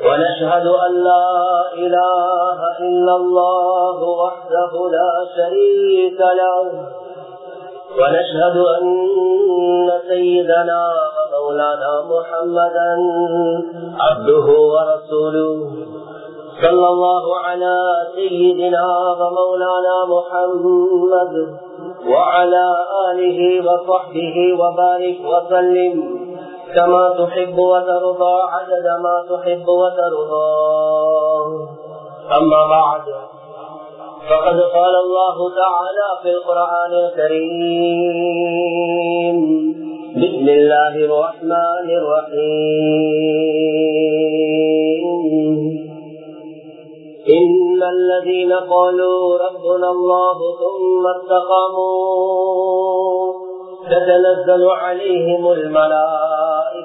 ونشهد أن لا إله إلا الله وحده لا شريك له. ونشهد أن سيدنا ومولانا محمدا عبده ورسوله. صلى الله على سيدنا ومولانا محمد وعلى آله وصحبه وبارك وسلم. كما تحب وترضى عدد ما تحب وترضى. أما بعد فقد قال الله تعالى في القرآن الكريم بسم الله الرحمن الرحيم. إن الذين قالوا ربنا الله ثم استقاموا تتنزل عليهم الملائكة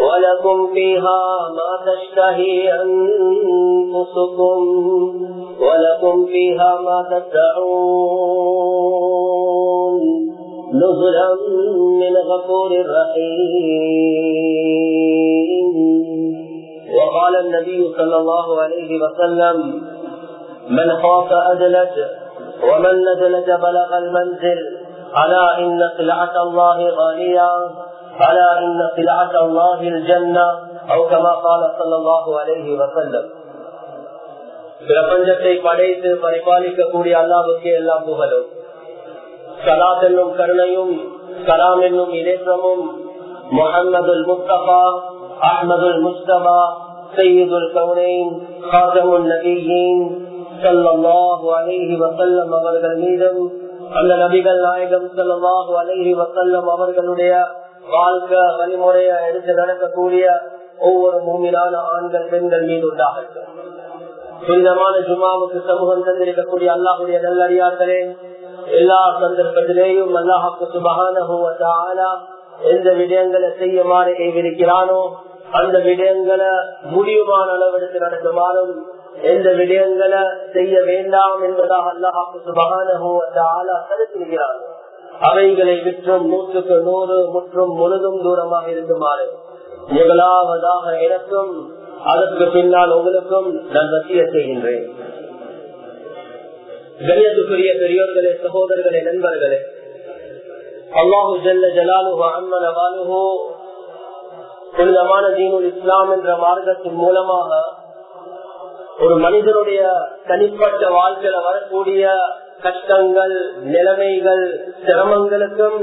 ولكم فيها ما تشتهي أنفسكم ولكم فيها ما تدعون نزلا من غفور رحيم. وقال النبي صلى الله عليه وسلم من خاف أدلج ومن نزلج بلغ المنزل ألا إن سلعة الله غالية؟ ألا إن سلعة الله الجنة أو كما قال صلى الله عليه وسلم பிரபஞ்சத்தை படைத்து பரிபாலிக்கக்கூடிய அல்லாவுக்கு எல்லாம் புகழும் சலாத் என்னும் கருணையும் கலாம் என்னும் இலேற்றமும் முகமது முஸ்தபா அஹமதுல் முஸ்தபா சையீதுல் கவுனைன் காசமுல் நபியின் சல்லாஹு அலைஹி வசல்லம் அவர்கள் மீதும் அந்த நபிகள் நாயகம் சல்லாஹு அலைஹி வசல்லம் அவர்களுடைய வாழ்க்கை வழிமுறைய எடுத்து நடக்கக்கூடிய ஒவ்வொரு மூமிலான ஆண்கள் பெண்கள் மீது உண்டாகட்டும் புனிதமான ஜுமாவுக்கு சமூகம் தந்திருக்கக்கூடிய அல்லாஹுடைய நல்லறியாக்களே எல்லா சந்தர்ப்பத்திலேயும் அல்லாஹாக்கு சுபகான எந்த விடயங்களை செய்யுமாறு கைவிரிக்கிறானோ அந்த விடயங்களை முடியுமான அளவெடுத்து நடக்குமாறும் எந்த விடயங்களை செய்ய வேண்டாம் என்பதாக அல்லாஹாக்கு சுபகான கருத்திருக்கிறார் அவைகளை விற்றும் நூற்றுக்கு நூறு முற்றும் முழுதும் தூரமாக இருக்குமாறு முதலாவதாக எனக்கும் அதற்கு பின்னால் உங்களுக்கும் நான் வசிய செய்கின்றேன். கணியத்துக்குரிய பெரியோர்களே சகோதரர்களே நண்பர்களே அல்லாஹு ஜல்ல ஜலாலுஹோ அன்மனவாலுஹோ புனிதமான தீனுல் இஸ்லாம் என்ற மார்க்கத்தின் மூலமாக ஒரு மனிதனுடைய தனிப்பட்ட வாழ்க்கையில வரக்கூடிய கஷ்டங்கள் நிலைமைகள் சிரமங்களுக்கும்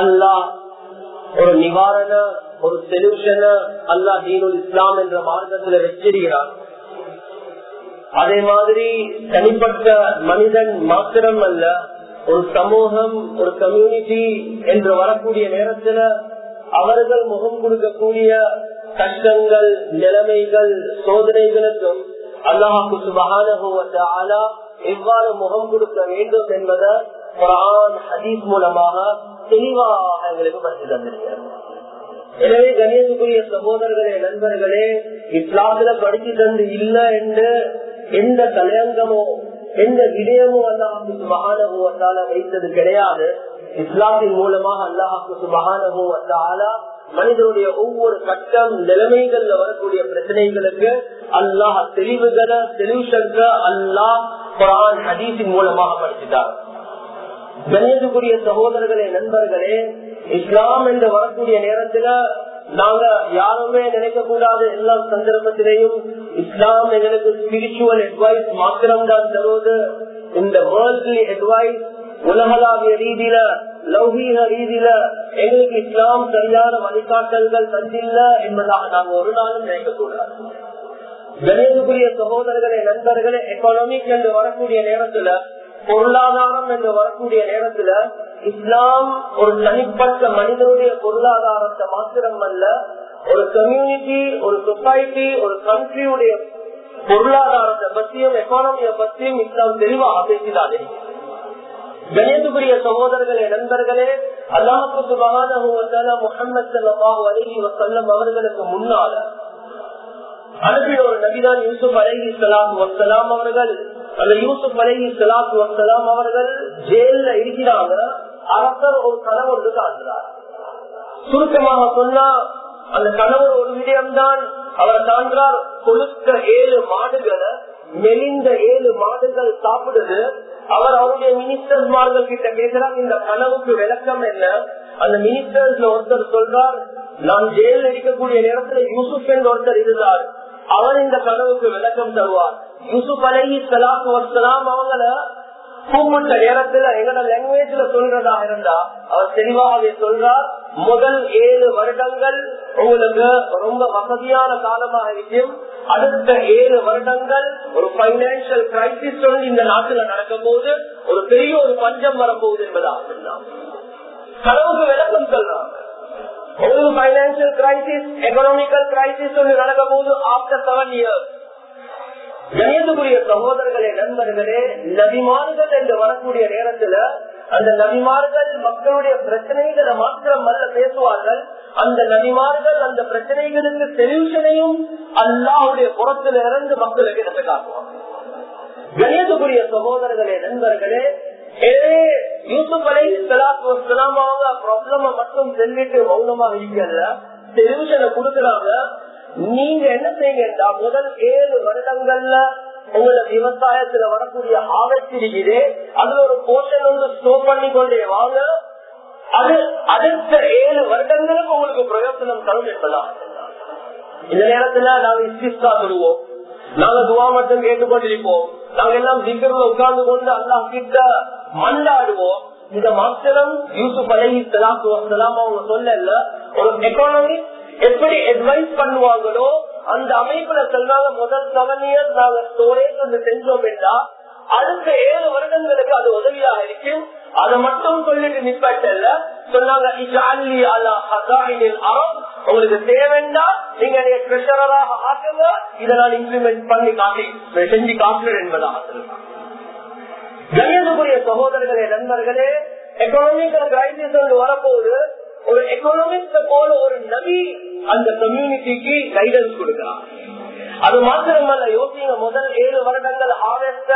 அல்லாஹ் ஒரு நிவாரண ஒரு சொல்யூஷன அல்லா தீனுல் இஸ்லாம் என்ற மார்க்கத்துல வச்சிருக்கிறார் அதே மாதிரி தனிப்பட்ட மனிதன் மாத்திரம் அல்ல ஒரு சமூகம் ஒரு கம்யூனிட்டி என்று வரக்கூடிய நேரத்துல அவர்கள் முகம் கொடுக்கக்கூடிய கஷ்டங்கள் நிலைமைகள் சோதனைகளுக்கும் அல்லாஹாக்கு சுபகான எவ்வாறு முகம் கொடுக்க வேண்டும் என்பதை குரான் ஹதீஸ் மூலமாக தெளிவாக எங்களுக்கு பற்றி தந்திருக்கிறது. எனவே கணேசுக்குரிய சகோதரர்களே நண்பர்களே இஸ்லாத்துல படிச்சு தந்து இல்லை என்று எந்த தலையங்கமோ எந்த விடயமோ அல்லாஹாக்கு சுபகான வைத்தது கிடையாது. இஸ்லாமின் மூலமாக அல்லாஹாக்கு சுபகான மனிதனுடைய ஒவ்வொரு கட்டம் நிலைமைகள்ல வரக்கூடிய பிரச்சனைகளுக்கு அல்லாஹ் தெளிவுகளை தெளிவுசங்க அல்லாஹ் குரான் ஹதீஸின் மூலமாக படிச்சுட்டார். கணேசுக்குரிய சகோதரர்களே நண்பர்களே இஸ்லாம் என்று வரக்கூடிய நேரத்துல நாங்க யாருமே நினைக்க கூடாது எல்லா சந்தர்ப்பத்திலையும் இஸ்லாம் எங்களுக்கு ஸ்பிரிச்சுவல் அட்வைஸ் மாத்திரம்தான் தருவது. இந்த வேர்ல்ட்லி அட்வைஸ் உலகளாவிய ரீதியில லௌகீக ரீதியில எங்களுக்கு இஸ்லாம் சரியான வழிகாட்டல்கள் தந்தில்ல என்பதாக நாங்க ஒரு நாளும் நினைக்கக்கூடாது. கணியத்துக்குரிய சகோதரர்களே நண்பர்களே எக்கனாமிக் என்று வரக்கூடிய நேரத்துல பொருளாதாரம் என்று வரக்கூடிய நேரத்துல இஸ்லாம் ஒரு தனிப்பட்ட மனிதனுடைய பொருளாதாரத்தை மாத்திரம் அல்ல ஒரு கம்யூனிட்டி ஒரு சொசைட்டி ஒரு கண்ட்ரியுடைய பொருளாதாரத்தை பற்றியும் எக்கானமியை பற்றியும் இஸ்லாம் தெளிவாக பேசினாலே கணேசுக்குரிய சகோதரர்களே நண்பர்களே அல்லாஹு சுபகான முகமது சல்லாஹூ அலஹி வசல்லம் அவர்களுக்கு முன்னால அனுப்பிய ஒரு நபிதான் யூசுப் அலஹி சலாம் வசலாம் அவர்கள். அந்த யூசுப் அலஹி சலாத்து வசலாம் அவர்கள் ஜெயில இருக்கிறாங்க. அரசர் ஒரு கணவர் காண்கிறார். சுருக்கமாக சொன்னா அந்த கணவர் ஒரு விடயம்தான். அவர் காண்கிறார் கொழுக்க ஏழு மாடுகளை மெலிந்த ஏழு மாடுகள் சாப்பிடுது. அவர் அவருடைய மினிஸ்டர்மார்கள் கிட்ட பேசுறாங்க இந்த கனவுக்கு விளக்கம் என்ன? அந்த மினிஸ்டர்ஸ்ல ஒருத்தர் சொல்றார் நான் ஜெயில் அடிக்கக்கூடிய நேரத்துல யூசுப் என்ற ஒருத்தர் இருந்தார். அவர் இந்த கனவுக்கு விளக்கம் தருவார். யூசுப் அலஹி சலாத்து வசலாம் அவங்கள கூப்பிட்ட நேரத்துல எங்களோட லாங்குவேஜ்ல சொல்றதா இருந்தா அவர் தெளிவாகவே சொல்றார் முதல் ஏழு வருடங்கள் உங்களுக்கு ரொம்ப வசதியான காலமாக இருக்கும். அடுத்த ஏழு வருடங்கள் ஒரு பைனான்சியல் கிரைசிஸ் இந்த நாட்டுல நடக்கும் போது ஒரு பெரிய ஒரு பஞ்சம் வரப்போகுது என்பதாக சொன்னார் விளக்கம் சொல்றாங்க. ஒரு பைனான்சியல் கிரைசிஸ் எக்கனாமிக்கல் கிரைசிஸ் ஒன்று நடக்கும் போது ஆஃப்டர் செவன் இயர்ஸ் கணியத்துக்குரிய சகோதரர்களே நண்பர்களே நபிமார்கள் என்று வரக்கூடிய நேரத்துல அந்த நபிமார்கள் மக்களுடைய பிரச்சனைகளை மாத்திரம் அல்ல பேசுவார்கள். அந்த நபிமார்கள் அந்த பிரச்சனைகளுக்கு சொல்யூஷனையும் அல்லாவுடைய புறத்துல இருந்து மக்களுக்கு எடுத்து காட்டுவாங்க. கணியத்துக்குரிய சகோதரர்களே நண்பர்களே யூசுப் அலை அவங்க மட்டும் சொல்லிட்டு மௌனமா இருக்கல. சொல்யூஷனை கொடுக்கறாங்க. நீங்க என்ன செய்யுங்க முதல் ஏழு வருடங்கள்ல உங்களை விவசாயத்துல வரக்கூடிய ஆவச்சிருக்குது அதுல ஒரு போர்ஷன் வந்து ஸ்டோர் பண்ணி கொண்டே வாங்க. அது அடுத்த ஏழு வருடங்களுக்கு உங்களுக்கு பிரயோஜனம் தரும் என்பதான் இந்த நேரத்துல நாங்க இஸ்திஸ்தா சொல்லுவோம். நாங்க துவா மட்டும் கேட்டுக்கொண்டிருப்போம். நாங்க எல்லாம் திக்கர்ல உட்கார்ந்து கொண்டு அல்லா கிட்ட மண்டாடுவோம் இந்த மாத்திரம் யூசுப் அலஹி சலாத்து வசலாம் அவங்க சொல்லல. ஒரு எக்கானமி எப்படி அட்வைஸ் பண்ணுவாங்களோ அந்த அமைப்புல சொன்னாங்க முதல் செவன் இயர்ஸ் நாங்க ஸ்டோரேஜ் வந்து செஞ்சோம் அடுத்த ஏழு வருடங்களுக்கு அது உதவியாக இருக்கும் அதை மட்டும் சொல்லிட்டு நிப்பாட்டல்ல. சொன்னாங்க உங்களுக்கு தேவைண்டா நீங்க ட்ரெஷராக ஆக்குங்க இதை நான் இம்ப்ளிமெண்ட் பண்ணி காட்டி செஞ்சு காட்டுறேன் என்பதாக சொல்லுவாங்க. கணியத்துக்குரிய சகோதரர்களே நண்பர்களே எக்கனாமிக்கல் கிரைசிஸ் வரப்போது ஒரு எக்கனாமிக்ஸ் போல ஒரு நபி அந்த கம்யூனிட்டிக்கு கைடன்ஸ் கொடுக்கிறார் அது மாத்திரமல்ல யோசிங்க முதல் ஏழு வருடங்கள் ஆகஸ்ட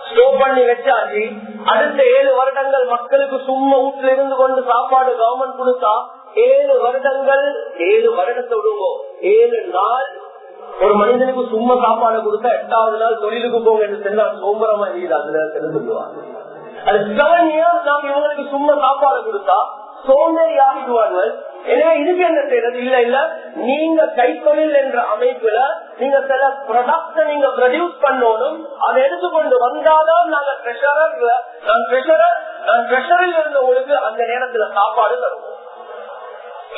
ஸ்டோர் பண்ணி வச்சாச்சு. அடுத்த ஏழு வருடங்கள் மக்களுக்கு சும்மா வீட்டுல இருந்து கொண்டு சாப்பாடு கவர்மெண்ட் கொடுத்தா ஏழு வருடங்கள் ஏழு வருடத்தை விடுவோம் ஏழு நாள் ஒரு மனிதனுக்கு சும்மா சாப்பாடு கொடுத்தா எட்டாவது நாள் தொழிலுக்கு போங்க என்று சொன்னா சோம்பரமா இருக்குது அதுல சொல்லுவாங்க. அது செவன் இயர்ஸ் நாம இவங்களுக்கு சும்மா சாப்பாடு கொடுத்தா சோம்பேறி ஆகிடுவார்கள் எனவே இதுக்கு என்ன செய்யறது? இல்ல இல்ல. நீங்க கைத்தொழில் என்ற அமைப்புல நீங்க சில ப்ரொடக்ட நீங்க ப்ரொடியூஸ் பண்ணணும் அதை எடுத்துக்கொண்டு வந்தாதான் நாங்க ட்ரெஷரர் நான் ட்ரெஷரர் நான் ட்ரெஷரில் இருந்தவங்களுக்கு அந்த நேரத்துல சாப்பாடு தருவோம்.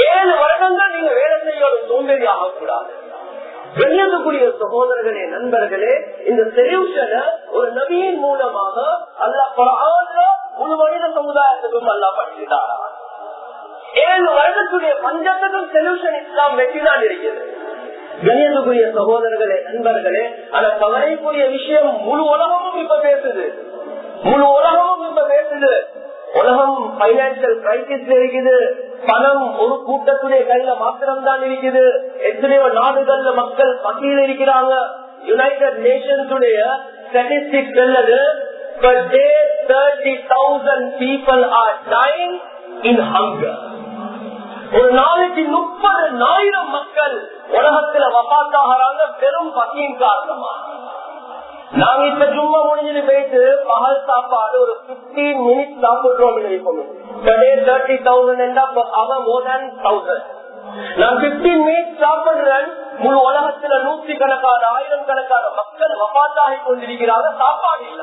ஏழு வருடங்கள் நீங்க வேலை செய்யணும் சோம்பேறி ஆகக்கூடாது கண்ணியத்துக்குரிய சகோதரர்களே நண்பர்களே இந்த சொல்யூஷனை ஒரு நபியின் மூலமாக அல்ல முழு மனித சமுதாயத்துக்கும் அல்ல படிச்சுட்டாரா ஏழு வருடத்துடைய பஞ்சத்துக்கும் சொல்யூஷன் இஸ்லாம் வெற்றிதான் இருக்கிறது. கணியத்துக்குரிய சகோதரர்களே நண்பர்களே அந்த கவலைக்குரிய விஷயம் முழு உலகமும் இப்ப பேசுது. முழு உலகமும் இப்ப பேசுது. உலகம் பைனான்சியல் கிரைசிஸ்ல இருக்குது. பணம் ஒரு கூட்டத்துடைய கையில மாத்திரம் தான் இருக்குது. எத்தனையோ நாடுகள்ல மக்கள் பட்டியல் இருக்கிறாங்க. யுனைடெட் நேஷன்ஸுடைய ஸ்டாட்டிஸ்டிக்ஸ் சொல்லது per day 30,000 people are dying. In hunger. ஒரு நாளைக்கு முப்பது ஆயிரம் மக்கள் உலகத்துல வபாத்தாகிறாங்க பெரும் பசியின் காரணமா? நாங்க இப்ப சும்மா முடிஞ்சுட்டு போயிட்டு பகல் சாப்பாடு ஒரு பிப்டீன் மினிட் சாப்பிடுறோம் தேர்ட்டி தௌசண்ட் அவன் மோர் தேன் தௌசண்ட் நான் பிப்டீன் மினிட் சாப்பிடுறேன் முழு உலகத்துல நூத்தி கணக்கான ஆயிரம் கணக்கான மக்கள் வபாத்தாகி கொண்டிருக்கிறாங்க சாப்பாடு இல்ல.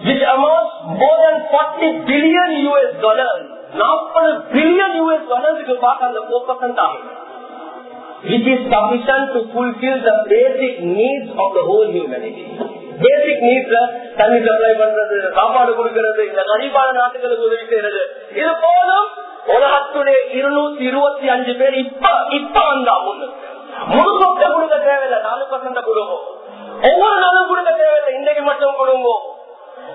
which amounts more than 40 billion US dollars. 40 billion US dollars க்கு பார்க்க the 4% ஆகும். Which is sufficient to fulfill the basic needs of the whole humanity. பேசிக் நீட்ல தண்ணி சப்ளை பண்றது சாப்பாடு கொடுக்கிறது இந்த கரிபான நாட்டுகளுக்கு உதவி செய்யறது. இது போதும். உலகத்துடைய இருநூத்தி இருபத்தி அஞ்சு பேர் இப்ப இப்ப வந்தா ஒண்ணு முழு சொத்தை கொடுக்க தேவையில்லை. நாலு பர்சன்ட் கொடுங்க. ஒவ்வொரு நாளும் கொடுக்க தேவையில்லை. இன்றைக்கு மட்டும் கொடுங்க.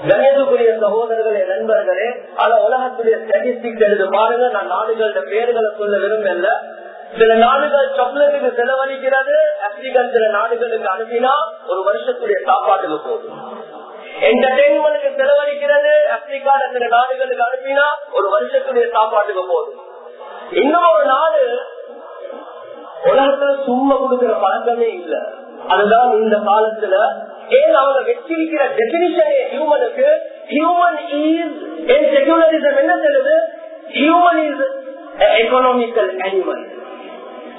கணேசக்குரிய சகோதரர்களே நண்பர்களே அத உலகத்துடைய ஸ்டாட்டிஸ்டிக்ஸ் எழுது பாருங்க. நான் நாடுகளோட பேர்களை சொல்ல விரும்பல. சில நாடுகள் சாக்லேட்டுக்கு செலவழிக்கிறது ஆப்பிரிக்கன் சில நாடுகளுக்கு அனுப்பினா ஒரு வருஷத்துடைய சாப்பாட்டுக்கு போகும் என்டர்டைன்மெண்ட்டுக்கு செலவழிக்கிறது ஆப்பிரிக்கால சில நாடுகளுக்கு அனுப்பினா ஒரு வருஷத்துடைய சாப்பாட்டுக்கு போகும் இன்னும் ஒரு நாடு உலகத்துல சும்மா கொடுக்கிற பழக்கமே இல்ல. அதுதான் இந்த காலத்துல ஏன் அவங்க வச்சிருக்கிற டெபினிஷனே ஹியூமனுக்கு ஹியூமன் இஸ் என் செகுலரிசம் என்ன சொல்லுது? ஹியூமன் இஸ் எக்கனாமிக்கல் அனிமல்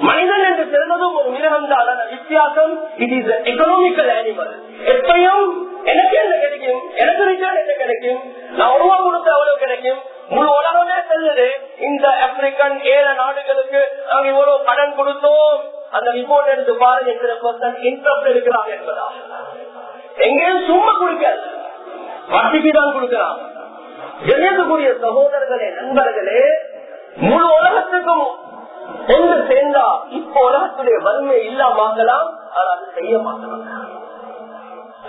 மனிதன் என்று சொல்வதும் ஒரு மிருகம் தான் வித்தியாசம் இட் இஸ் எக்கனாமிக்கல் அனிமல் எப்பயும் எனக்கு என்ன கிடைக்கும்? எனக்கு ரிட்டர்ன் என்ன கிடைக்கும்? நான் உருவா கொடுத்த அவ்வளவு கிடைக்கும். முழு உலகமே செல்லுது இந்த ஆப்பிரிக்கன் ஏழை நாடுகளுக்கு நாங்க இவ்வளவு கடன் கொடுத்தோம். அந்த ரிப்போர்ட் எடுத்து பாருங்க எத்தனை பர்சன்ட் இன்ட்ரெஸ்ட் எடுக்கிறாங்க என்பதா எங்கேயும் சும்மா கொடுக்காது. வட்டிக்கு தான் கொடுக்கலாம். எழுதக்கூடிய சகோதரர்களே நண்பர்களே முழு உலகத்துக்கும் ஒன்று சேர்ந்தா இப்ப உலகத்துடைய வறுமை இல்லாமக்கலாம் ஆனால் அது செய்ய மாட்டாங்க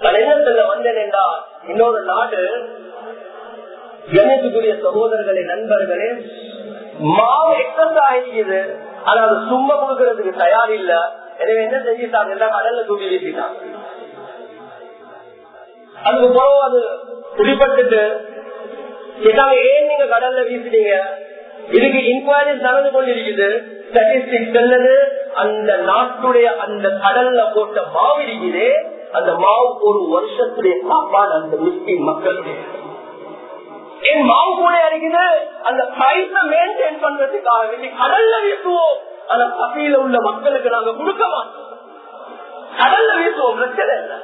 நான் என்ன சொல்ல வந்தேன் என்றால் இன்னொரு நாடு கணேசுக்குரிய சகோதரர்களே நண்பர்களே மாவு எக்ஸஸ் ஆகிக்குது ஆனா அது சும்மா கொடுக்கறதுக்கு தயார் இல்ல. எனவே என்ன செஞ்சிட்டாங்க? எல்லாம் கடல்ல தூக்கி வீசிட்டாங்க. அதுக்கு பிறகு அது குடிப்பட்டுட்டு கேட்டாங்க ஏன் நீங்க கடல்ல வீசினீங்க இதுக்கு இன்கொயரி நடந்து கொண்டிருக்குது. ஸ்டாட்டிஸ்டிக் செல்லது அந்த நாட்டுடைய அந்த கடல்ல போட்ட மாவு இருக்குது. அந்த மாவு ஒரு வருஷத்துடைய சாப்பாடு அந்த முஸ்லிம் மக்களுடைய. என் மாவு கூட இருக்குது? அந்த பிரைஸ மெயின்டைன் பண்றதுக்காக வேண்டி கடல்ல வீசுவோம். அந்த பசியில உள்ள மக்களுக்கு நாங்க கொடுக்க மாட்டோம். கடல்ல வீசுவோம் பிரச்சனை இல்லை.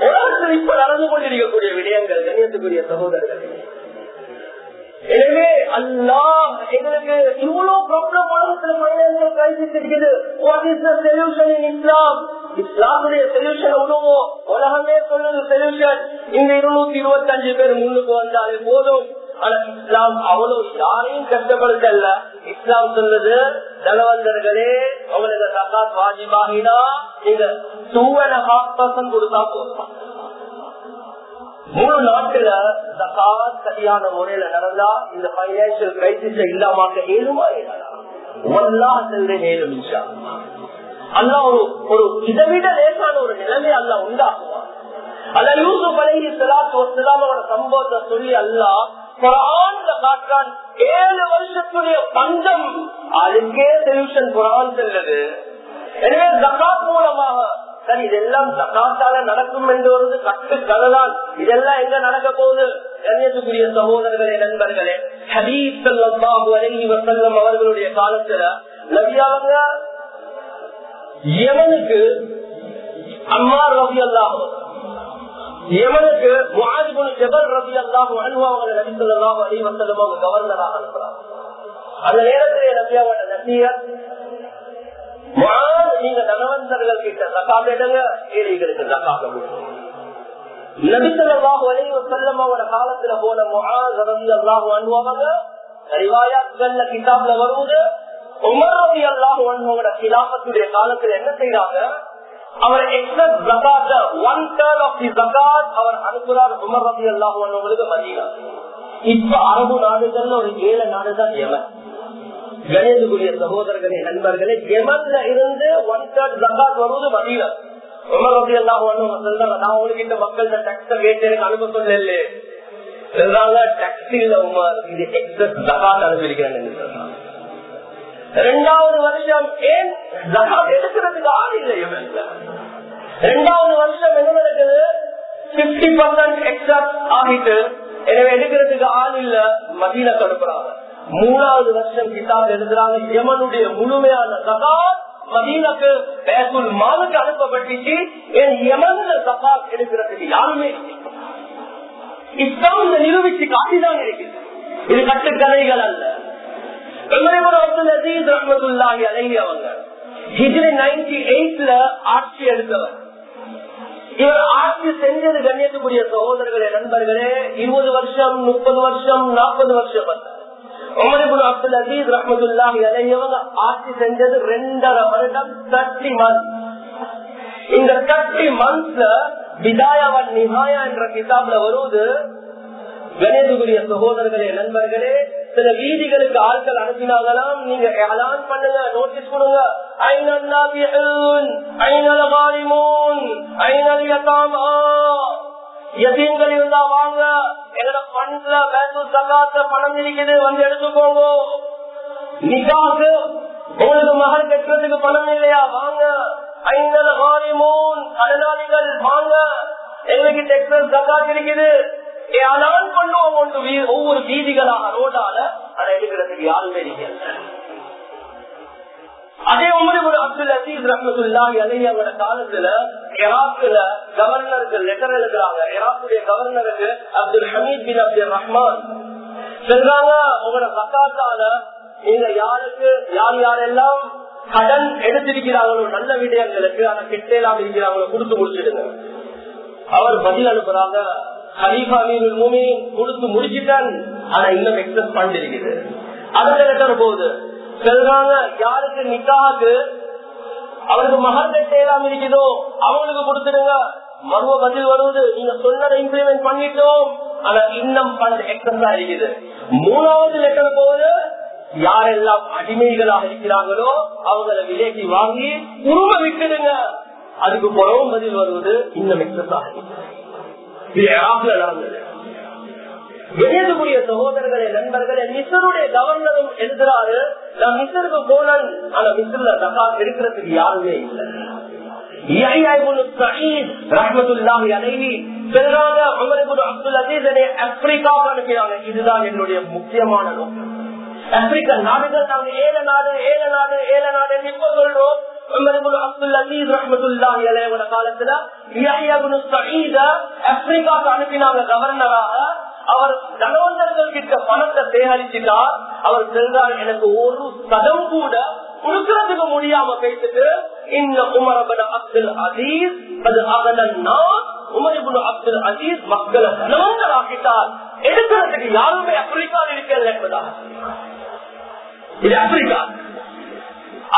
உலகத்தில் இப்ப நடந்து கொண்டிருக்கக்கூடிய விடயங்கள் கண்ணியத்துக்குரிய சகோதரர்கள். எனவே அல்லா எங்களுக்கு இவ்வளவு ப்ராப்ளம் உலகத்துல பைனான்சியல் கிரைசிஸ் இருக்குது what is the solution in Islam இஸ்லாமுடைய சொல்யூஷன் உலகமே சொல்லுது சொல்யூஷன் இந்த இருநூத்தி இருபத்தி அஞ்சு பேர் முன்னுக்கு வந்தாலே போதும். ஆனா இஸ்லாம் அவ்வளவு யாரையும் கஷ்டப்படுத்தல. இஸ்லாம் சொல்றது தலவந்தர்களே உங்களுக்கு தக்காத் வாஜிபாகினா நீங்க டூ அண்ட் ஹாஃப் பர்சன்ட் கொடுத்தா போதும். மூணு நாட்டுல ஜகாத் சரியான முறையில நடந்தா இந்த பைனான்சியல் கிரைசிஸ் இல்லாமக்க ஏழுமா ஏழா செல்றேன் ஏழும் அல்லா ஒரு ஒரு இதை விட லேசான ஒரு நிலைமை அல்ல உண்டாக்குவான். அல்ல யூசுப் அலஹி சலாத்து வசலாமோட சம்பவத்தை சொல்லி அல்லா குரான்ல காட்டுறான். ஏழு வருஷத்துடைய பஞ்சம். அதுக்கே சொல்யூஷன் குரான் செல்லுது. எனவே ஜகாத் மூலமாக சரி இதெல்லாம் சகாத்தால நடக்கும் என்று வருது கட்டு கதலால் இதெல்லாம் எங்க நடக்க போகுது? கண்ணியத்துக்குரிய சகோதரர்களே நண்பர்களே ஹதீஸ் சல்லாஹு அலஹி வசல்லம் அவர்களுடைய காலத்துல நவியாவங்க யமனுக்கு அம்மா ரவி அல்லாஹு யமனுக்கு முஹாஜிபுல் ஜபல் ரவி அல்லாஹு அலி வசல்லம் அவங்க கவர்னராக அனுப்புறாங்க. அந்த நேரத்திலே நீங்க தனவந்தர்கள் கிட்ட ஏழைகளுக்கு நபிசல்லாஹு காலத்துல போன முஆஸ் ரலியல்லாஹு அன்ஹு அவங்க ரிவாயாத்கள்ல கிதாப்ல வருவது உமர் ரலியல்லாஹு அன்ஹுவோட கிலாபத்துடைய காலத்துல என்ன செய்யறாங்க அவர் excess zakat one third of the zakat our அனுப்புறார் Umar rabi அன்ஹுவுக்கு Medina இப்ப அரபு நாடுகள்ல ஒரு ஏழு நாடு தான் யமன் கணேசுக்குரிய சகோதரர்களே நண்பர்களே எமன்ல இருந்து ஒன் தேர்ட் ஜகாத் வருவது மதீனா உமர் ரபி எல்லாம் சொல்றாங்க நான் உங்களுக்கு இந்த மக்கள்கிட்ட டேக்ஸ கேட்டு எனக்கு அனுப்ப சொல்லல சொல்றாங்க டாக்ஸில உமர் இது எக்ஸஸ் ஜகாத் அனுப்பியிருக்கிறேன் இரண்டாவது ரெண்டாவது வருஷம் ஏன் ஜகாத் எடுக்கிறதுக்கு ஆள் இல்லை இரண்டாவது ரெண்டாவது வருஷம் என்ன நடக்குது? பிப்டி பர்சன்ட் எக்ஸ்ட்ரா ஆகிட்டு எனவே எடுக்கிறதுக்கு ஆள் இல்ல மதியில கடுப்புறாங்க மூணாவது வருஷம் கிதாப் எழுதுறாங்க யமனுடைய முழுமையான ஜகாத் மதீனக்கு பேசுல் மாலுக்கு அனுப்பப்பட்டுச்சு. என் யமன்ல ஜகாத் எடுக்கிறதுக்கு யாருமே இல்லை. இஸ்லாம் நிரூபிச்சு காட்டிதான் இருக்குது. இது கட்டுக்கதைகள் அல்ல. அப்துல் அசீஸ் ரஹமத்துல்லாஹி அலைஹி அவங்க ஹிஜ்ரி 98ல ஆட்சி எடுத்தவர். இவர் ஆட்சி செஞ்சது கண்ணியத்துக்குரிய சகோதரர்களே நண்பர்களே இருபது வருஷம் முப்பது வருஷம் நாற்பது வருஷம் உமரிபுல் அப்துல் அசீஸ் ரஹமத்துல்லாஹி அலைஹி ஆட்சி செஞ்சது ரெண்டரை வருடம் தேர்ட்டி மந்த் இந்த தேர்ட்டி மந்த்ஸ்ல விதாயாவன் நிகாயா என்ற கிதாப்ல வருவது கணேசகுரிய சகோதரர்களே நண்பர்களே சில வீதிகளுக்கு ஆட்கள் அனுப்பினாங்களாம் நீங்க அலான் பண்ணுங்க நோட்டீஸ் கொடுங்க. ஐநல் நாபியூன் ஐநல் வாலிமூன் ஐநல் யதாமா யதீன்கள் இருந்தா வாங்க. எங்களோட பண்ட்ல பேசு சகாத்த பணம் இருக்குது வந்து எடுத்துக்கோங்க. நிகாக்கு உங்களுக்கு மகள் கட்டுறதுக்கு பணம் இல்லையா? வாங்க. ஐநல் வாலிமூன் கடனாளிகள் வாங்க. எங்களுக்கு டெக்ஸஸ் சகாத் இருக்குது. ஏதாவது பண்ணுவோம் ஒன்று ஒவ்வொரு வீதிகளாக ரோடால. அதை எடுக்கிறதுக்கு யாருமே இல்லை அதே உமர் அப்துல் அசீஸ் ரஹமத்துல்லாஹி அலைஹி அவரோட காலத்துல ஈராக்ல கவர்னருக்கு லெட்டர் எழுதுறாங்க. ஈராக்குடைய கவர்னருக்கு அப்துல் ஹமீத் பின் அப்துல் ரஹ்மான். சொல்றாங்க உங்களோட சக்காத்தால நீங்க யாருக்கு யார் யாரெல்லாம் கடன் எடுத்திருக்கிறாங்களோ நல்ல விடயங்களுக்கு அந்த கெட்டேலாம் இருக்கிறாங்களோ கொடுத்து முடிச்சிடுங்க. அவர் பதில் அனுப்புறாங்க. ஹலீஃபா மீனுல் மூமின் கொடுத்து முடிச்சுட்டான் ஆனா இன்னும் எக்ஸஸ் ஃபண்ட் இருக்குது அதுல லெட்டர் போகுது. சொல்றாங்க யாருக்கு நிக்காக்கு அவருக்கு மகன் கட்டேலாம் இருக்குதோ அவங்களுக்கு கொடுத்துடுங்க. மருவ பதில் வருவது நீங்க சொன்னதை இம்ப்ளிமெண்ட் பண்ணிட்டோம். ஆனா இன்னும் ஃபண்ட் எக்ஸஸ் இருக்குது. மூணாவது லெட்டர் போகுது. யாரெல்லாம் அடிமைகளாக இருக்கிறாங்களோ அவங்கள விலைக்கு வாங்கி உருவ விட்டுடுங்க. அதுக்கு புறவும் பதில் வருவது இன்னும் எக்ஸஸ் இருக்குது இது நடந்தது. வெளியேறக்கூடிய சகோதரர்களே நண்பர்களே மிசருடைய கவர்னரும் எழுதுறாரு நான் மிசருக்கு போனேன் அந்த மிசர்ல தகா இருக்கிறதுக்கு யாருமே இல்லை. இதுதான் என்னுடைய முக்கியமான நோக்கம். ஆப்பிரிக்க நாடுகள் நாங்கள் ஏழு நாடு ஏழு நாடு ஏழு நாடு இப்ப சொல்றோம். அப்துல் அசீஸ் ரஹமத்துல்லாஹி அலையோட காலத்துல ஆப்பிரிக்காவுக்கு அனுப்பினாங்க கவர்னராக. அவர் தனவந்தர்கள் கிட்ட பணத்தை சேகரிச்சுட்டா அவர் சென்றார் எனக்கு ஒரு சதம் கூட கொடுக்கறதுக்கு முடியாம பேசிட்டு இந்த உமரபட அப்துல் அசீஸ் அது அகலன்னா உமரிபுல் அப்துல் அசீஸ் மக்களை தனவந்தராக்கிட்டார் எடுக்கிறதுக்கு யாருமே ஆப்பிரிக்காவில் இருக்கல என்பதாக இது ஆப்பிரிக்கா.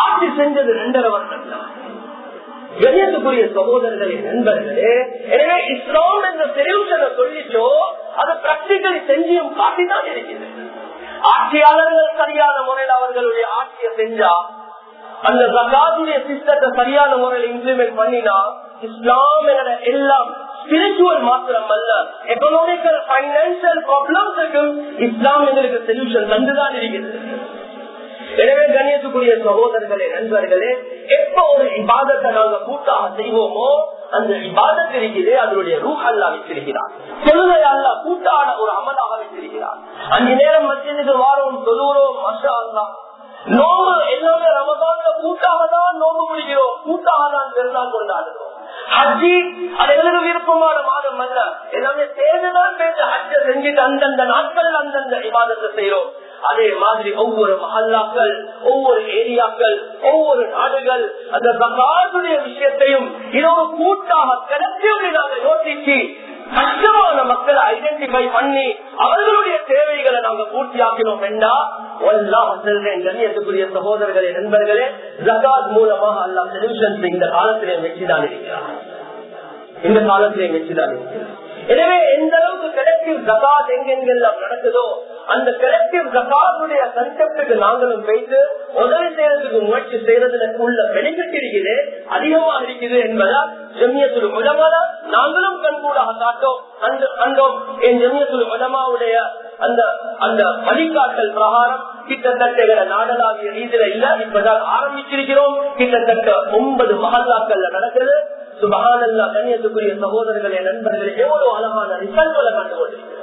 ஆட்சி செஞ்சது ரெண்டரை வருஷம். தான் கணியத்துக்குரிய சகோதரர்களே நண்பர்களே எனவே இஸ்லாம் என்ற சொல்யூஷனை சொல்லிச்சோ அதை பிராக்டிகலி செஞ்சியும் காட்டிதான் இருக்கிறது. ஆட்சியாளர்கள் சரியான முறையில் அவர்களுடைய ஆட்சியை செஞ்சா அந்த ஜகாத்துடைய சிஸ்டத்தை சரியான முறையில் இம்ப்ளிமெண்ட் பண்ணினா இஸ்லாம் என்ற எல்லாம் ஸ்பிரிச்சுவல் மாத்திரம் அல்ல எக்கனாமிக்கல் பைனான்சியல் ப்ராப்ளம்ஸுக்கும் இஸ்லாம் எங்களுக்கு சொல்யூஷன் தந்துதான் இருக்கிறது. எனவே கணியத்துக்குரிய சகோதரர்களே நண்பர்களே எப்ப ஒரு விவாதத்தை நாங்கள் கூட்டாக செய்வோமோ அந்த விவாதம் இருக்குது அதனுடைய ரூஹ் அல்லா வச்சிருக்கிறார் தொழுகை அல்லா கூட்டான ஒரு அமலாக வச்சிருக்கிறார் அஞ்சு நேரம் மத்தியதுக்கு வாரம் தொழுகிறோம் மஷா அல்லா நோம்பு எல்லாமே ரமதான்ல கூட்டாக தான் நோம்பு முடிக்கிறோம். கூட்டாக தான் பெருநாள் கொண்டாடுறோம் ஹஜ்ஜி அது எங்களுக்கு விருப்பமான மாதம் அல்ல. எல்லாமே சேர்ந்துதான் பேச ஹஜ்ஜ செஞ்சுட்டு அந்தந்த நாட்கள் அந்தந்த விவாதத்தை செய்யறோம் அதே மாதிரி ஒவ்வொரு மஹல்லாக்கள் ஒவ்வொரு ஏரியாக்கள் ஒவ்வொரு நாடுகள் அந்த சகாசுடைய விஷயத்தையும் இது கூட்டாக கிடைச்சி நாங்கள் யோசிச்சு கஷ்டமான மக்களை ஐடென்டிஃபை பண்ணி அவர்களுடைய தேவைகளை நாங்க பூர்த்தியாக்கினோம் என்றா செல்றேன் கண்ணியத்துக்குரிய சகோதரர்களே நண்பர்களே ஜகாத் மூலமாக அல்லா சொல்யூஷன்ஸ் இந்த காலத்திலே வெற்றிதான் இருக்கிறார் இந்த காலத்திலே வெற்றிதான் இருக்கிறார் எனவே எந்த அளவுக்கு கிடைக்கும் ஜகாத் எங்கெங்கெல்லாம் நடக்குதோ அந்த கலெக்டிவ் ஜகாத்துடைய கன்செப்டுக்கு நாங்களும் வைத்து உதவி செய்யறதுக்கு முயற்சி செய்யறதுல உள்ள பெனிஃபிட் இருக்குது அதிகமா இருக்குது என்பதால் ஜெமியத்துல் உலமால நாங்களும் கண்கூடாக காட்டோம். அந்த என் ஜெமியத்துல் உலமாவுடைய அந்த அந்த வழிகாட்டல் பிரகாரம் கிட்டத்தட்ட நாடலாவிய ரீதியில இல்ல இப்பதான் ஆரம்பிச்சிருக்கிறோம் கிட்டத்தட்ட ஒன்பது மகல்லாக்கள்ல நடக்குது. சுபகானல்லா கண்ணியத்துக்குரிய சகோதரர்களே நண்பர்களே எவ்வளவு அழகான ரிசல்ட்களை கண்டுகொண்டிருக்கிறோம்.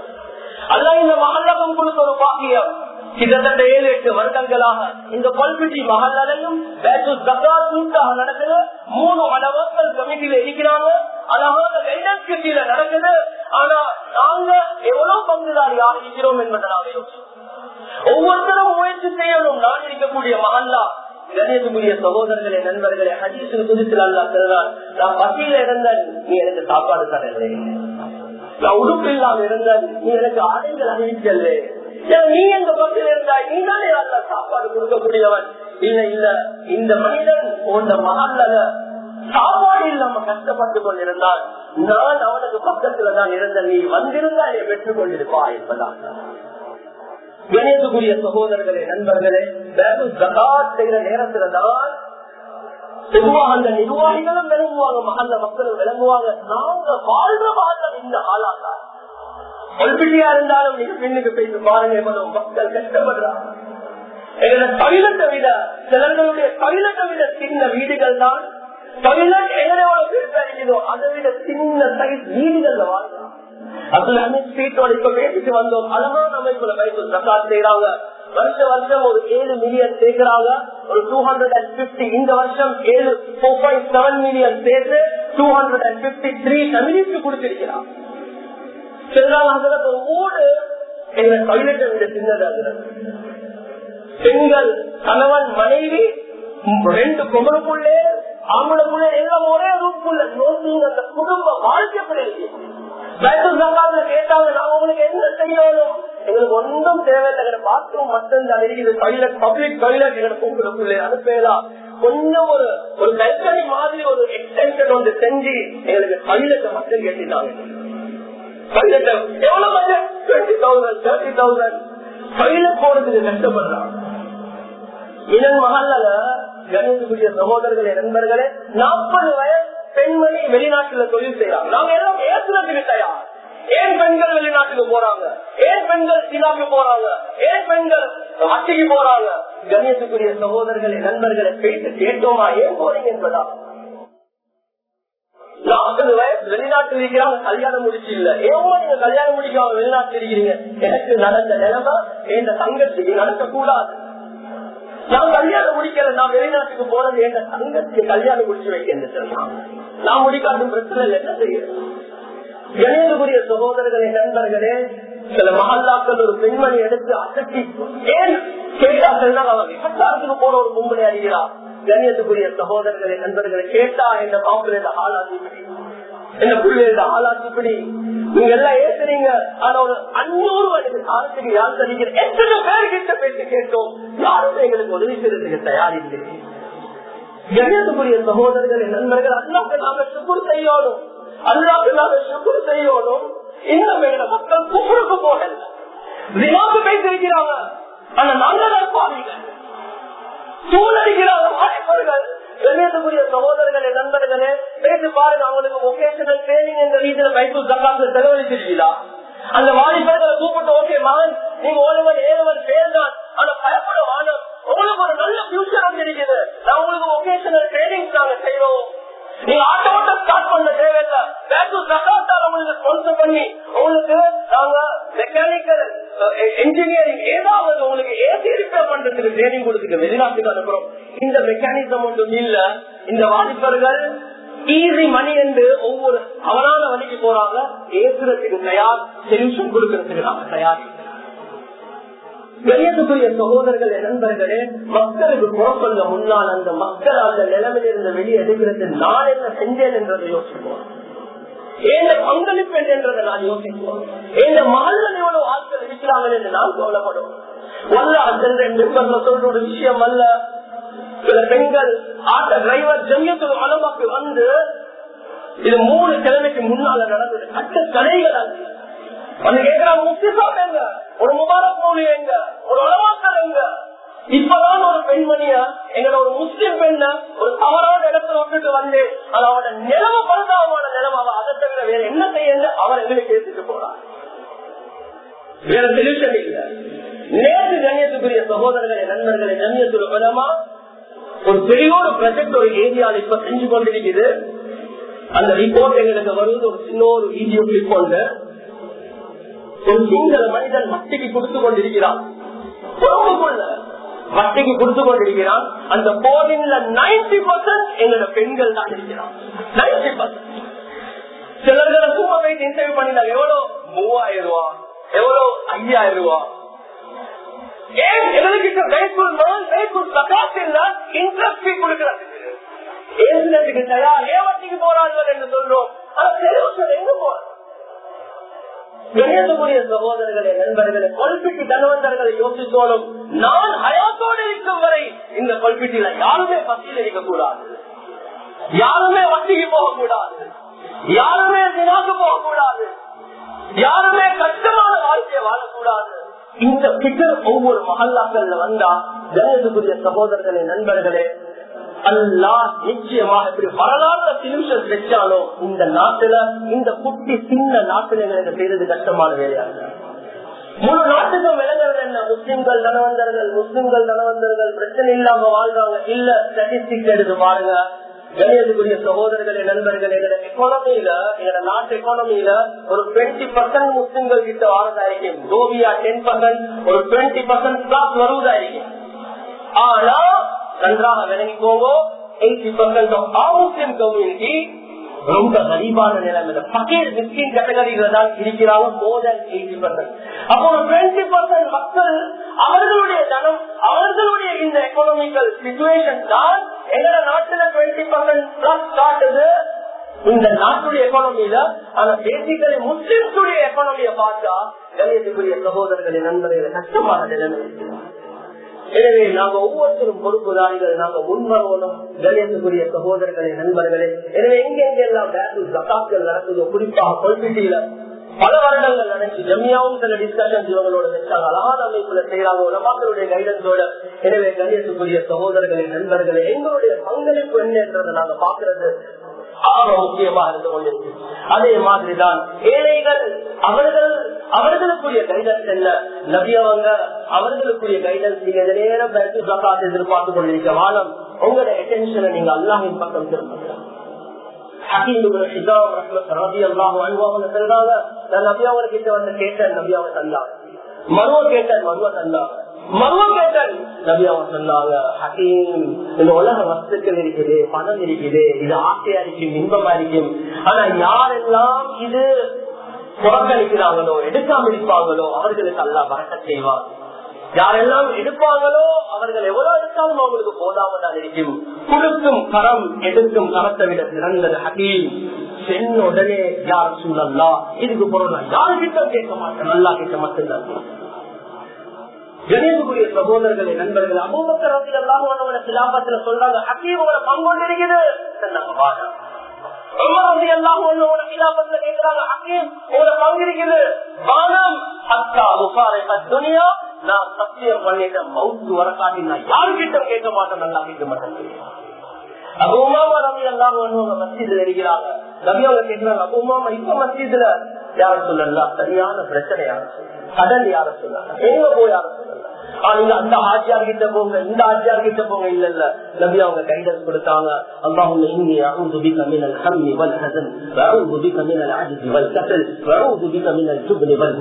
அல்ல இந்த மகல்லகம் கொடுத்த ஒரு பாக்கியம். கிட்டத்தட்ட ஏழு எட்டு வருடங்களாக இந்த பல்பிட்டி மகளையும் நடக்குது. மூணு அளவர்கள் கமிட்டியில இருக்கிறாங்க. அழகான கைடன்ஸ் கட்சியில நடக்குது. ஆனா நாங்க எவ்வளவு பங்குதாரியாக இருக்கிறோம் என்பதை நாங்க ஒவ்வொருத்தரும் முயற்சி செய்யணும். நான் இருக்கக்கூடிய மகல்லா கணேசமுடைய சகோதரர்களே நண்பர்களே ஹதீசின் குறித்து அல்லா சொல்றான் நான் பசியில இருந்தேன் நீ எனக்கு சாப்பாடு தரலே நான் உடுப்பு இல்லாம இருந்த நீ எனக்கு ஆடைகள் அணிவிக்கல நீ எங்க பக்கத்தில் இருந்தாய்? நீ தானே அல்ல சாப்பாடு கொடுக்கக்கூடியவன் இல்ல இல்ல. இந்த மனிதன் போன்ற மகள்ல சாப்பாடு இல்லாம கஷ்டப்பட்டு கொண்டிருந்தான் நான் அவனுக்கு பக்கத்துல தான் இருந்த நீ வந்திருந்தா என்னை பெற்றுக் கொண்டிருப்பா என்பதான் கணேசக்குரிய சகோதரர்களே நண்பர்களே ஜகாத் செய்யற நேரத்துல தான் பொதுவாக அந்த நிர்வாகிகளும் விளங்குவாங்க மகல்ல மக்களும் விளங்குவாங்க. நாங்க வாழ்ற வாழ்ந்த இந்த ஆளாக்கார் கல்வியா இருந்தாலும் நீங்க பெண்ணுக்கு பேசி பாருங்க எவ்வளவு மக்கள் கஷ்டப்படுறாங்க. எங்களோட தொழிலத்தை விட சிலர்களுடைய தொழிலத்தை விட சின்ன வீடுகள் தான். தொழிலட் எங்களோட வீடு இருக்குதோ அதை விட சின்ன சைஸ் வீடுகள்ல வாழ்றாங்க அப்துல் ஹமீத் ஸ்ட்ரீட்டோட இப்ப பேசிட்டு வந்தோம். அழகான அமைப்புல பைபிள் பிரசாத் செய்யறாங்க வருஷ வருஷம் ஒரு ஏழு மில்லியன் சேர்க்கிறாங்க. ஒரு டூ ஹண்ட்ரட் அண்ட் பிப்டி இந்த வருஷம் ஏழு ஃபோர் பாயிண்ட் செவன் மில்லியன் சேர்த்து two hundred and fifty three communist கொடுத்திருக்கிறாங்க சொல்றாங்க ஒரு ஊடு எங்க டாய்லெட்டை விட சின்னதாக பெண்கள் கணவன் மனைவி ரெண்டு குமரக்குள்ளே ஆம்பளைக்குள்ளே எல்லாம் ஒரே ரூப்புள்ள நோக்கி அந்த குடும்ப வாழ்க்கை பிள்ளைங்க கேட்டாங்க நான் உங்களுக்கு என்ன செய்யணும்? எங்களுக்கு ஒன்றும் தேவையில்லை. பாத்ரூம் மட்டும்தான் இருக்குது. டாய்லெட் பப்ளிக் டாய்லெட் எங்களுக்கு பொங்கலுக்குள்ளே அனுப்பலாம் கொஞ்சம் ஒரு ஒரு கல்கனி மாதிரி ஒரு எக்ஸ்டென்ஷன் ஒன்று செஞ்சு எங்களுக்கு டாய்லெட்டை மட்டும் கேட்டுட்டாங்க டாய்லெட் எவ்வளவு budget twenty thousand thirty thousand toilet போறதுக்கு கஷ்டப்படுறாங்க. இதன் மகல்ல கணேசனுடைய சகோதரர்களே நண்பர்களே நாற்பது வயசு பெண்மணி வெளிநாட்டுல தொழில் செய்யறாங்க நாங்க எல்லாம் ஏசுறதுக்கு தயார். ஏன் பெண்கள் வெளிநாட்டுக்கு போறாங்க? ஏன் பெண்கள் சீனாக்கு போறாங்க? ஏன் பெண்கள் அட்டிக்கு போறாங்க? கணேசுக்குரிய சகோதரர்களை நண்பர்களை பேசி கேட்டோமா? ஏன் போறீங்க என்பதா நாற்பது வயசு வெளிநாட்டில் இருக்கிறாங்க கல்யாணம் முடிச்சு இல்ல. ஏமா நீங்க கல்யாணம் முடிக்காம வெளிநாட்டில் இருக்கிறீங்க? எனக்கு நடந்த நிலைமை இந்த தங்கத்துக்கு நடக்கக்கூடாது. நான் கல்யாணம் முடிக்கிற நான் வெளிநாட்டுக்கு போறது எங்க தங்கத்துக்கு கல்யாணம் முடிச்சு வைக்க நான் முடிக்காட்டும் பிரச்சனை இல்லை என்ன செய்யறேன் எனக்குரிய சகோதரர்களே நண்பர்களே சில மகல்லாக்கள் ஒரு பெண்மணி எடுத்து அசட்டி ஏன் கேட்டார்கள் அவன் போற ஒரு பொம்பளை அறிகிறார். கண்ணியத்துக்குரிய சகோதரர்களே நண்பர்களை கேட்டா என்ன மாப்பிள்ளை ஆளாதிப்படி என்ன பிள்ளைகள ஆளாதிப்படி நீங்க எல்லாம் ஏத்துறீங்க. ஆனா ஒரு அஞ்சூறு வயது காலத்துக்கு யார் தெரிவிக்கிற எத்தனை பேர் கிட்ட பேசி கேட்டோம். யாரும் எங்களுக்கு உதவி செய்யறதுக்கு தயாரில்லை. கண்ணியத்துக்குரிய சகோதரர்களை நண்பர்கள் அல்லாக்கு நாம சுக்குர் செய்யணும் அல்லாக்கு நாம சுக்குர் செய்யணும். இன்னும் எங்களை மக்கள் குப்புருக்கு போகல வினாக்கு பேசிருக்கிறாங்க ஆனா நல்ல பாவீங்க சூழலிக்கிறாங்க வாய்ப்புகள் கண்ணியத்துக்குரிய சகோதரர்களே நண்பர்களே பேசி பாருங்க. அவங்களுக்கு ஒகேஷனல் ட்ரைனிங் என்ற ரீதியில பைபிள் சக்காசு செலவழிச்சிருக்கீங்களா அந்த வாலிபர்களை கூப்பிட்டு ஓகே மகன் நீங்க ஓடுவன் ஏழுவன் பேர் தான். ஆனா பயப்பட வானம் உங்களுக்கு ஒரு நல்ல ஃபியூச்சர் வந்து இருக்குது நான் உங்களுக்கு ஒகேஷனல் ட்ரைனிங் நாங்க செய்யறோம் நீங்க ஆட்டோட்ட ஸ்டார்ட் பண்ண தேவையில்ல. பேக்கு சக்காத்தால் உங்களுக்கு ஸ்பான்சர் பண்ணி உங்களுக்கு நாங்க மெக்கானிக்கல் இன்ஜினியரிங் ஏதாவது உங்களுக்கு ஏசி ரிப்பேர் பண்றதுக்கு ட்ரைனிங் கொடுத்துட்டு வெளிநாட்டுக்கு அனுப்புறோம். இந்த மெக்கானிசம் ஒன்றும் இல்ல. இந்த வாலிபர்கள் ஈஸி மணி என்று ஒவ்வொரு அவரான வழிக்கு போறாங்க. ஏசுறதுக்கு தயார் சொல்யூஷன் கொடுக்கறதுக்கு நாம தயார். கணியத்துக்குரிய சகோதரர்கள் நண்பர்களே மக்களுக்கு குழப்பங்க முன்னால் அந்த மக்கள் அந்த நிலைமையில இருந்து வெளியே எடுக்கிறது நான் என்ன செஞ்சேன் என்றதை யோசிப்போம். ஏந்த பங்களிப்பு என்றதை நான் யோசிப்போம். ஏந்த மகள் எவ்வளவு ஆட்கள் இருக்கிறாங்க என்று நான் கவலைப்படும் வல்ல அந்த சொல்ற ஒரு விஷயம் அல்ல. சில பெண்கள் ஆட்ட டிரைவர் ஜெமியத்தில் அளவாக்கு வந்து இது மூணு கிழமைக்கு முன்னால நடந்தது. கட்ட கடைகள் அது. வந்து கேட்கிறாங்க முஸ்லிம் எங்க? ஒரு முபாரக் மௌலி எங்க? ஒரு உலமாக்கல் எங்க? இப்பதான் ஒரு பெண்மணியா எங்களை ஒரு முஸ்லிம் பெண்ண ஒரு தவறான இடத்துல விட்டுட்டு வந்து அவனோட நிலம பரிதாபமான நிலம அவ அதை தவிர வேற என்ன செய்ய அவர் எங்களுக்கு எடுத்துட்டு போறார் வேற சொல்யூஷன் இல்ல. நேற்று கண்ணியத்துக்குரிய சகோதரர்களை நண்பர்களை கண்ணியத்துடைய பலமா ஒரு பெரிய ஒரு ப்ராஜெக்ட் ஒரு ஏரியாவில் இப்ப செஞ்சு கொண்டிருக்குது. அந்த ரிப்போர்ட் எங்களுக்கு வருவது ஒரு சின்ன ஒரு வீடியோ கிளிப் கொண்டு ஒரு சிங்கள மனிதன் மட்டிக்கு கொடுத்து கொண்டிருக்கிறான். வட்டிக்கு கொடுத்து கொண்டிருக்கிறான். அந்த போலிங்ல நைன்டி பர்சன்ட் எங்களோட பெண்கள் தான் இருக்கிறான். நைன்டி பர்சன்ட் சிலர்களை சும்மா இன்டர்வியூ பண்ணினாங்க எவ்வளவு மூவாயிரம் ரூபா. எவ்வளவு ஐயாயிரம் ரூபா. ஏன் எங்களுக்கு கைக்குள் மனம் கைக்குள் பிரகாஷ் இல்ல இன்ட்ரெஸ்ட் கொடுக்கிறது. ஏசுறதுக்கு தயார். வட்டிக்கு போறார்கள் என்று சொல்றோம். ஆனா எங்க போறோம் கணேசமுடைய சகோதரர்களே நண்பர்களே கொல்பிட்டி கணவந்தர்களை யோசித்தோடும் நான் ஹயாத்தோடு இருக்கும் வரை இந்த கொல்பிட்டியில யாருமே பசியில் இருக்கக்கூடாது. யாருமே வட்டிக்கு போகக்கூடாது. யாருமே தினாக்கு போகக்கூடாது. யாருமே கஷ்டமான வாழ்க்கையை வாழக்கூடாது. இந்த பிகர் ஒவ்வொரு மகல்லாக்கள்ல வந்தா கணேசக்குரிய சகோதரர்களே நண்பர்களே அல்லா நிச்சயமாக இப்படி வரலாறு சொல்யூஷன் வச்சாலும் இந்த நாட்டுல இந்த குட்டி சின்ன நாட்டுல எங்களுக்கு செய்யறது கஷ்டமான வேலையா முழு நாட்டுக்கும் விளங்குறது என்ன? முஸ்லிம்கள் தனவந்தர்கள் முஸ்லிம்கள் தனவந்தர்கள் பிரச்சனை இல்லாம வாழ்றாங்க. இல்ல ஸ்டாட்டிஸ்டிக் எடுத்து பாருங்க. கணியத்துக்குரிய சகோதரர்களே நண்பர்கள் எங்களோட எக்கானமியில எங்களோட நாட்டு எக்கானமியில ஒரு டுவெண்ட்டி பர்சன்ட் முஸ்லிம்கள் கிட்ட வாழ்றதாயிருக்கும் கோபியா டென் பர்சன்ட் ஒரு டுவெண்ட்டி பர்சன்ட் பிளாஸ் வருவதாயிருக்கும் ஆனா நன்றாக விளங்கிக்கோங்க eighty percent of our Muslim community ரொம்ப நிலைமையில மிஸ்கின் கேட்டகரியில தான் இருக்கிறாங்க மோர் தேன் எயிட்டி பர்சன்ட் அப்போ ஒரு டுவெண்ட்டி பர்சன்ட் மக்கள் அவர்களுடைய தனம் அவர்களுடைய இந்த எக்கனாமிக்கல் சுச்சுவேஷன் தான் எங்களோட நாட்டுல டுவெண்ட்டி பர்சன்ட் பிளஸ் காட்டுது. இந்த நாட்டுடைய எக்கானமியில ஆனா பேசிக்கலி முஸ்லிம்ஸுடைய எக்கானமியை பார்த்தா கணியத்துக்குரிய சகோதரர்களின் நண்பர்களை கஷ்டமான நிலைமை இருக்கிறார் எனவே நாங்க ஒவ்வொருத்தரும் பொறுப்புதாரிகள் நாங்க முன்வரணும் கணியத்துக்குரிய சகோதரர்களே நண்பர்களே. எனவே எங்கெங்கெல்லாம் ஜக்காக்கள் நடக்குதோ குறிப்பாக கொள்பிட்டியில பல வருடங்கள் நடந்து ஜமியாவும் சில டிஸ்கஷன் இவங்களோட வச்சாங்க. அழகாத அமைப்புல செய்யறாங்க உலமாக்களுடைய கைடன்ஸோட எனவே கணியத்துக்குரிய சகோதரர்களே நண்பர்களே எங்களுடைய பங்களிப்பு என்னன்றதை நாங்க பாக்குறது ஆக முக்கியமா இருந்து கொண்டிருக்கு. அதே மாதிரிதான் ஏழைகள் அவர்கள் அவர்களுக்குரிய கைடன்ஸ் என்ன? நபியவங்க அவர்களுக்குரிய கைடன்ஸ் நீங்க நேரம் பேருக்கு ஜக்காத் எதிர்பார்த்து கொண்டிருக்க வாழம் உங்களோட அட்டென்ஷனை நீங்க அல்லாஹின் பக்கம் திரும்புங்க மருவ கேட்டேன் மருவ தந்தாங்க. மர்மம் கேட்டேன் நபி சொன்னாங்க ஹக்கீம் இந்த உலக வஸ்துக்கள் இருக்குது பணம் இருக்குது இது ஆசையா இருக்கும் இன்பமா இருக்கும் ஆனா யாரெல்லாம் இது புறக்கணிக்கிறாங்களோ எடுக்காம இருப்பாங்களோ அவர்களுக்கு அல்ல வரக்க செய்வார் யாரெல்லாம் எடுப்பாங்களோ அவர்கள் எவ்வளவு எடுத்தாலும் அவங்களுக்கு போதாம தான் இருக்கும். கொடுக்கும் கரம் எடுக்கும் கரத்தை விட சிறந்தது ஹகீம் சென்ன உடனே யார் சூழல்லா இதுக்கு பொருள் யாருக்கிட்ட கேட்க மாட்டேன்? நல்லா கிட்ட மட்டும்தான். கணேசகுரிய சகோதரர்களே நண்பர்கள் அபூபக்கர் எல்லாம் அல்லாஹ் சிலாபத்துல சொல்றாங்க ஹக்கீமோட பங்கொண்டு இருக்குது நான் சத்தியம் பண்ணிட்டேன் மவுத்து வரக்காட்டி நான் யாருக்கிட்ட கேட்க மாட்டேன் நல்லா கேட்க மாட்டேன். அபு ரவி எல்லாம் மஸ்ஜித்ல இருக்கிறாங்க ரவி அவங்க கேட்கிறாங்க அபு இப்ப மஸ்ஜித்ல யார சொல்லலாம் சரியான பிரச்சனையா கடல் யார சொல்லலாம் எங்க போய் யார அந்த ஆட்சியார் கிட்ட போங்க இந்த ஆட்சியார் கிட்ட போங்க. இல்ல இல்ல. நபி அவங்க கைடன்ஸ் கொடுத்தாங்க. அல்லாஹும் இன்னி அஊது பிக மினல் ஹம்மி வல் ஹஸன்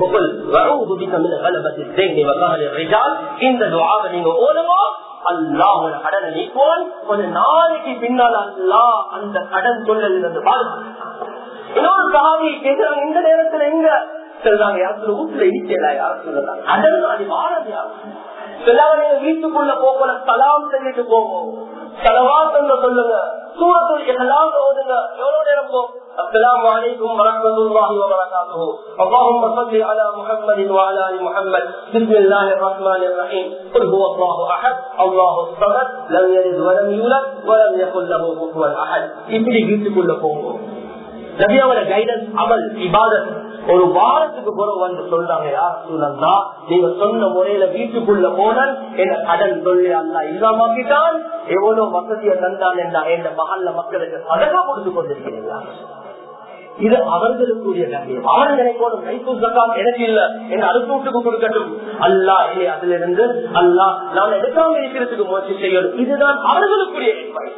புகல் வஊது பிக மினல் கலபத்தி இந்த துஆவை நீங்க ஓதுங்க. அல்லாஹ் ஒரு கடனை நீக்குவான் ஒரு நாளைக்கு பின்னால் அல்லாஹ் அந்த கடன் சொல்லலிருந்து பாதுகாக்கிறான் இன்னொரு சாமி கேட்கிறாங்க இந்த நேரத்துல எங்க சொல்றாங்க யாரும் வீட்டுல இருக்கல யாரும் சொல்லலாம் கடன் அது வாழது யாரும் சொல்லாம வீட்டுக்குள்ள போகல சலாம் சொல்லிட்டு போவோம் சலவாத்தங்க சொல்லுங்க சூரத்துல் இஹ்லாஸ் ஓதுங்க எவ்வளவு நேரம் போ السلام عليكم ورحمة الله وبركاته اللهم صل على محمد وعلى آل محمد بسم الله الرحمن الرحيم قل هو الله أحد الله الصمد لم يلد ولم يولد ولم يكن له كفوا أحد இப்படி வீட்டுக்குள்ள போவோம் நபியாவோட கைடன்ஸ் அமல் இபாதத் ஒரு வாரத்துக்கு பிறகு வந்து சொல்றாங்க யார் சூழல்னா நீங்க சொன்ன முறையில வீட்டுக்குள்ள போனால் என்ன கடல் தொழில் அல்ல இல்லாமக்கிட்டான் எவ்வளவு வசதியை தந்தான் என்றா என் மகள்ல மக்களுக்கு சதகா கொடுத்து கொண்டிருக்கிறீங்களா இது அவர்களுக்குரிய கண்ணியம் அவன் நினைக்கணும் கைத்தூர் சக்காம் எனக்கு இல்ல. என் அடுத்தூட்டுக்கு கொடுக்கட்டும். அல்லா இல்லை அதுல இருந்து அல்லா நான் எடுக்காம இருக்கிறதுக்கு முயற்சி செய்யணும். இதுதான் அவர்களுக்குரிய advice.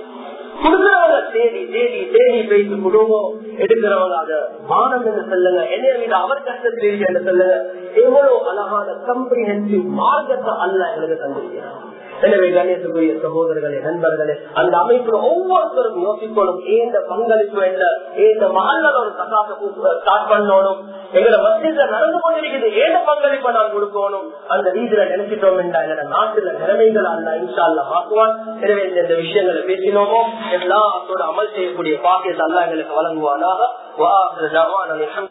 கொடுக்கிறவங்க தேடி தேடி தேடி பேசி குடும்பம் எடுக்கிறவங்க அத மானம் என்று சொல்லுங்க. என்ன விட அவர் கஷ்டத்தில் இருக்கு என்று சொல்லுங்க? எவ்வளவு அழகான கம்ப்ரிஹென்சிவ் மார்க்கத்தை அல்ல எங்களுக்கு தந்திருக்கிறார். எனவே கணேசக்குரிய சகோதரர்களே நண்பர்களே அந்த அமைப்புல ஒவ்வொருத்தரும் யோசிக்கணும் ஏந்த பங்களிப்பு என்ன ஏந்த மகள்ல ஒரு சகாச ஸ்டார்ட் பண்ணணும் எங்களை மத்தியில நடந்து கொண்டிருக்கிறது ஏந்த பங்களிப்பை நான் கொடுக்கணும் அந்த ரீதியில நினைச்சிட்டோம் என்றா எங்க நாட்டுல நிலைமைகள் அல்ல இன்ஷால்ல மாற்றுவான் எனவே இந்த விஷயங்களை பேசினோமோ எல்லாத்தோட அமல் செய்யக்கூடிய பாக்கியத்தை அல்ல எங்களுக்கு வழங்குவானாக. வா